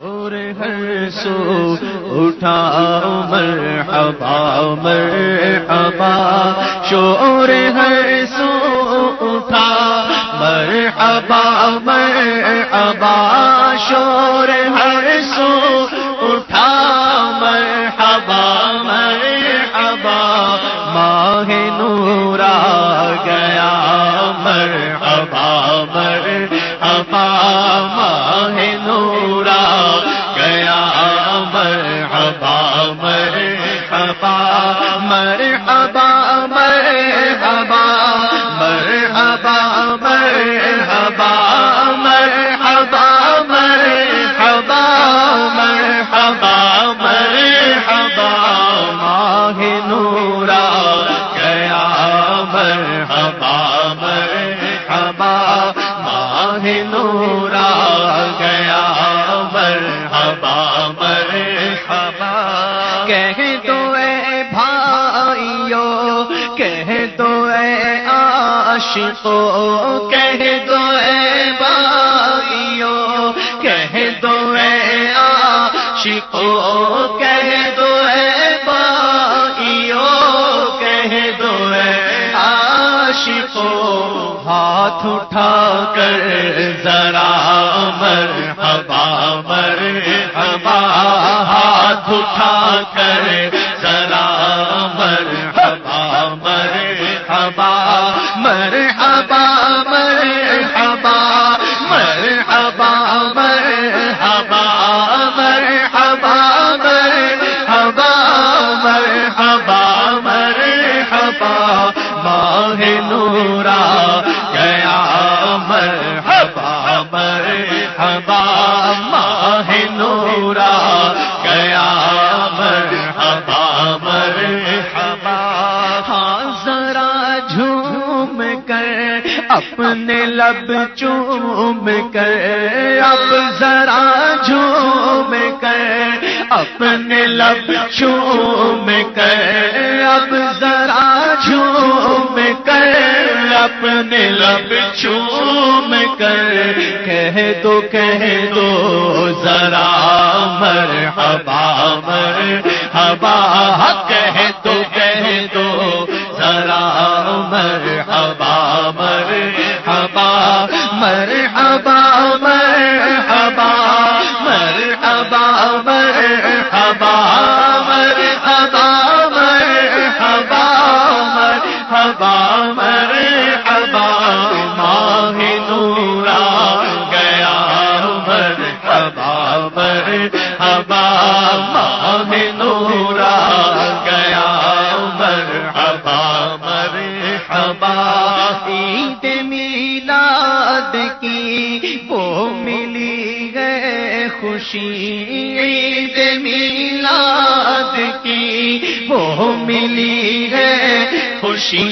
اور ہر سو اٹھا مرحبا مرحبا، شور ہر سو اٹھا، مرحبا مرحبا، شور ہر سو مرحبا مرحبا مرحبا مرحبا مرحبا مرحبا مرحبا مرحبا مرحبا ماہ نورا گیا مرحبا عاشقو کہہ دو اے بھائیو، کہہ دو اے عاشقو، کہہ دو اے بھائیو، کہہ دو اے عاشقو۔ ہاتھ اٹھا کر ذرا مرحبا مرحبا۔ ہاتھ اٹھا کر ماہ نورا گیا مرحبا مرحبا، ماہ نورا گیا مرحبا مرحبا۔ ہاں ذرا جھوم کر، اپنے لب چوم کر۔ اب ذرا جھوم کر، اپنے لب چوم کر۔ اب ذرا جھوم اپنے لب چوم کر کہہ دو کہہ دو، ذرا مرحبا مرحبا کہہ دو کہہ دو، ذرا مرحبا مرحبا مرحبا بابر ہبا مام نورا گیا مر ہبا مر ہبا عید میلاد کی۔ وہ ملی ہے خوشی عید میلاد ملی ہے خوشی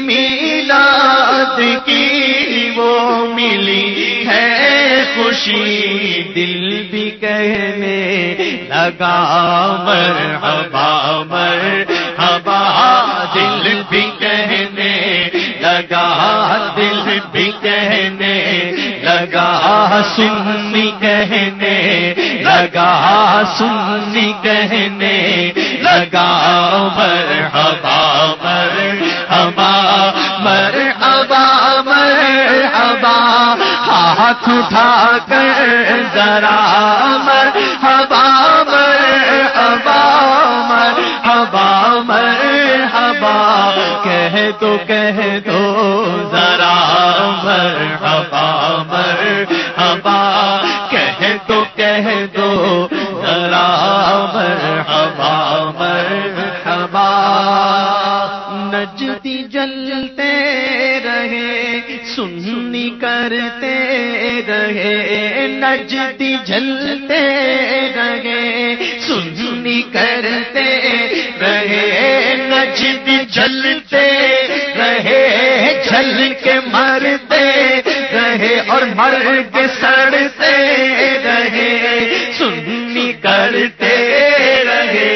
میلاد کی وہ ملی ہے خوشی دل بھی کہنے لگا مرحبا مرحبا دل بھی کہنے لگا دل بھی کہنے لگا سنی کہنے لگا سنی کہنے لگا مرحبا مرحبا مرحبا مرحبا ہاتھ اٹھا کر ذرا مرحبا مرحبا مرحبا مرحبا کہہ دو کہہ دو ذرا مرحبا مرحبا رہے، نجدی جلتے رہے، سننی کرتے رہے، نجدی جلتے رہے جل کے مرتے رہے اور مر کے سڑتے رہے، سننی کرتے رہے،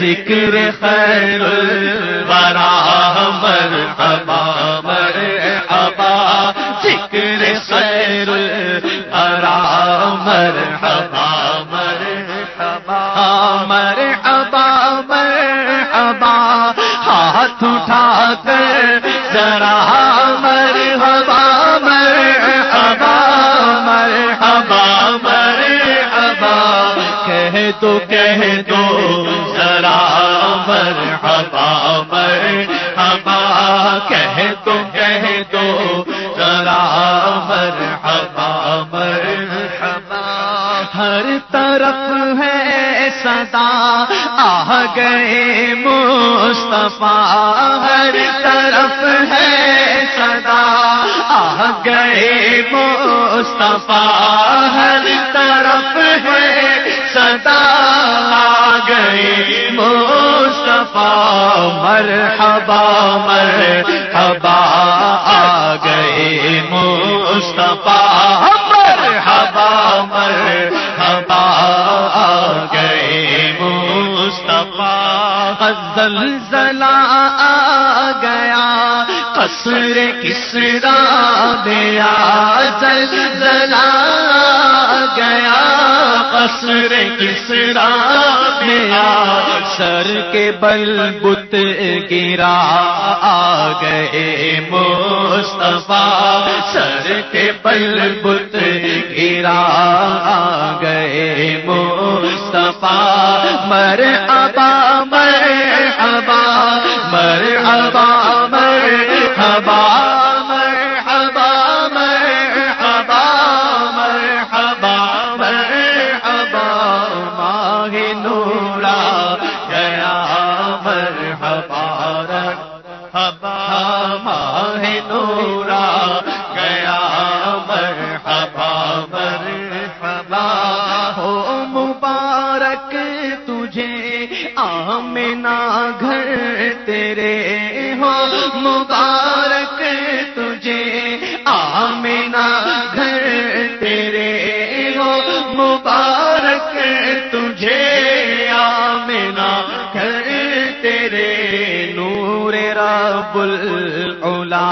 ذکر خیر الورا مرحبا مرحبا، ذکر خیر مرحبا مرحبا مرحبا مرحبا ہاتھ اٹھا کر ذرا مرحبا مرحبا مرحبا مرحبا کہہ تو کہہ تو ذرا مرحبا مرحبا ہر طرف ہے صدا آ گئے مصطفیٰ، ہر طرف ہے صدا آ گئے مصطفیٰ، ہر طرف ہے صدا آ گئے مصطفیٰ، مرحبا مرحبا، آ گئے عطا آ گئے مصطفیٰ۔ زلزلہ آ گیا، قصر کسرا دیا۔ زلزلہ آ گیا، قصر کسرا دیا۔ سر کے بل بت گرا آ گئے مصطفیٰ، سر کے بل بت گرا آ گئے مصطفیٰ۔ مر ابا مر ابا مر ابا مر ابا۔ مبارک تجھے آمنا گھر تیرے نور رب العلا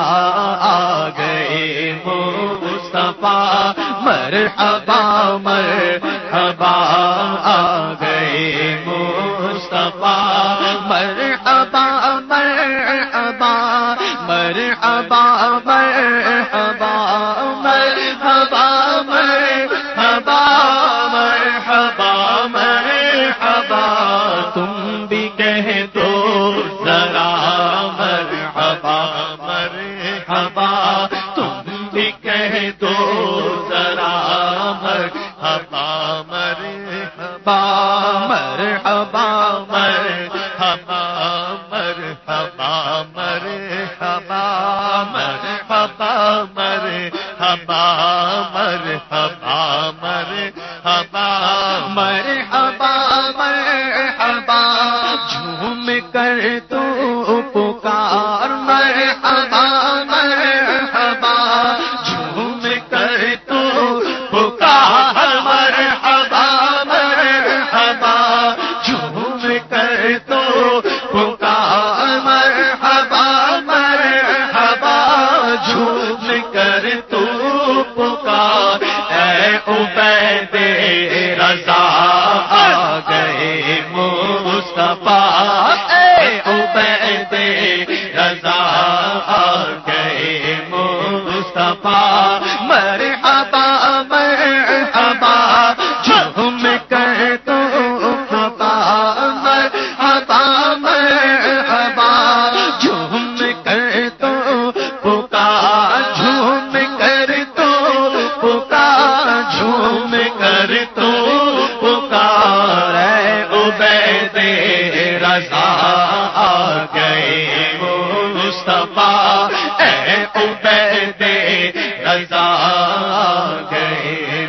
آ گئے مصطفیٰ، مرحبا مرحبا، آ گئے مصطفیٰ، مرحبا مر ہبا مر ہبا مر ہبا مر ہبا مر ہبا مر ہبا مر ہبا جھوم کر عبید رضا آ گئے مصطفیٰ۔ اے عبید رضا آ گئے مصطفیٰ۔ رضا آ گئے مصطفیٰ اے عبید رضا گئے